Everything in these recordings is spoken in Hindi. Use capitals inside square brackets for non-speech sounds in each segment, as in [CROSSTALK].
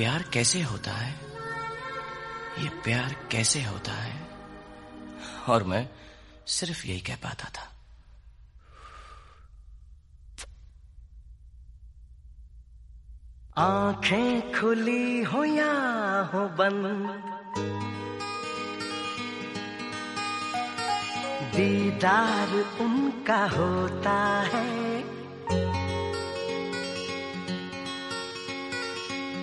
प्यार कैसे होता है? ये प्यार कैसे होता है? और मैं सिर्फ़ यही कह पाता था। आँखें खुली हो या हो बंद, दीदार उनका होता है।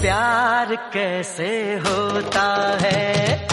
प्यार कैसे होता है?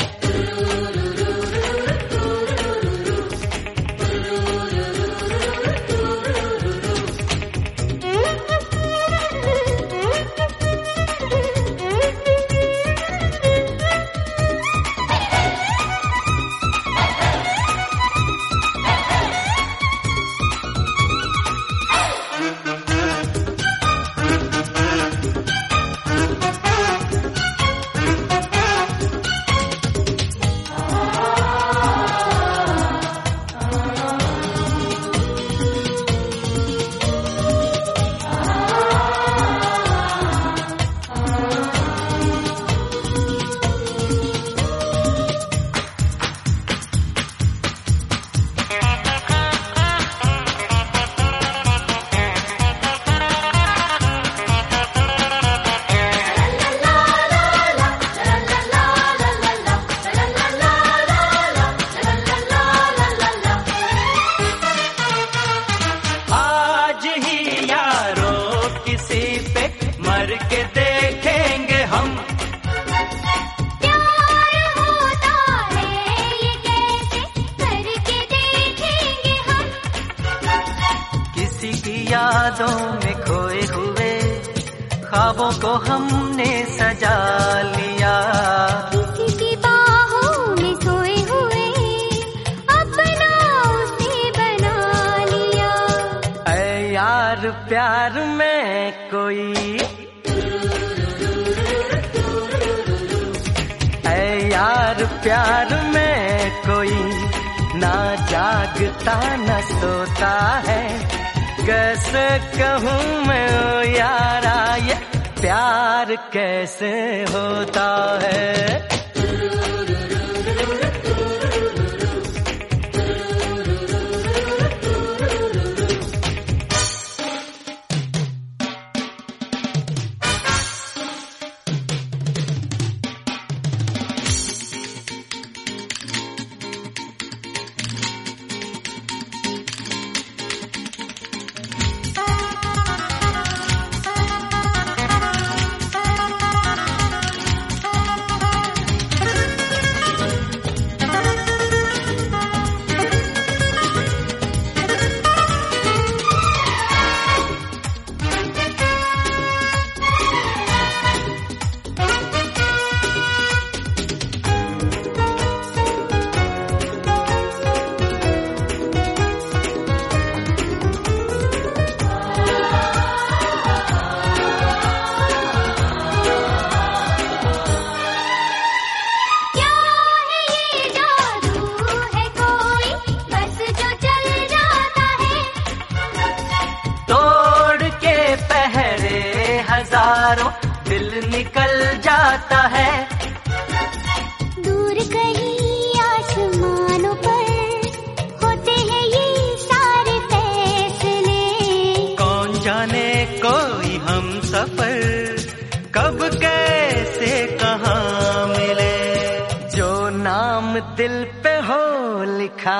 किसी की यादों में खोए हुए ख्वाबों को हमने सजा लिया। किसी की बाहों में सोए हुए अपना उसे बना लिया। ऐ यार प्यार में कोई ऐ यार प्यार में कोई ना जागता न सोता है। कैसे कहूँ मैं ओ यारा ये प्यार कैसे होता है? आता है। दूर कहीं आसमानों पर होते हैं ये सारे फैसले। कौन जाने कोई हम सफ़र कब कैसे कहाँ मिले? जो नाम दिल पे हो लिखा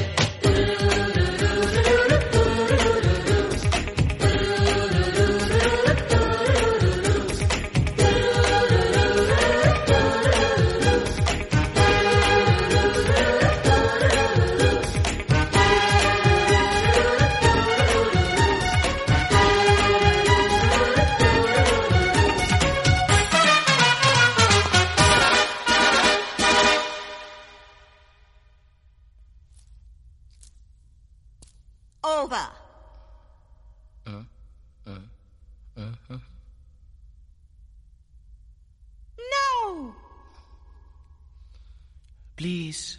Please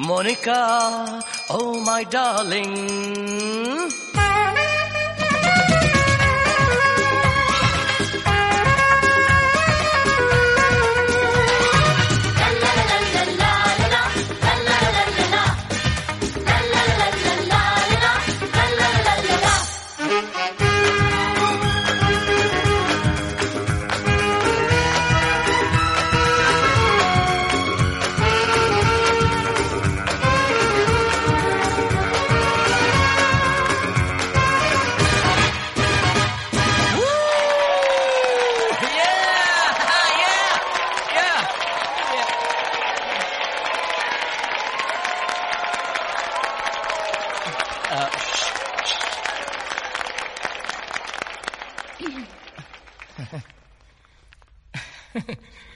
Monica, oh my darling. Uh, [LAUGHS] [LAUGHS]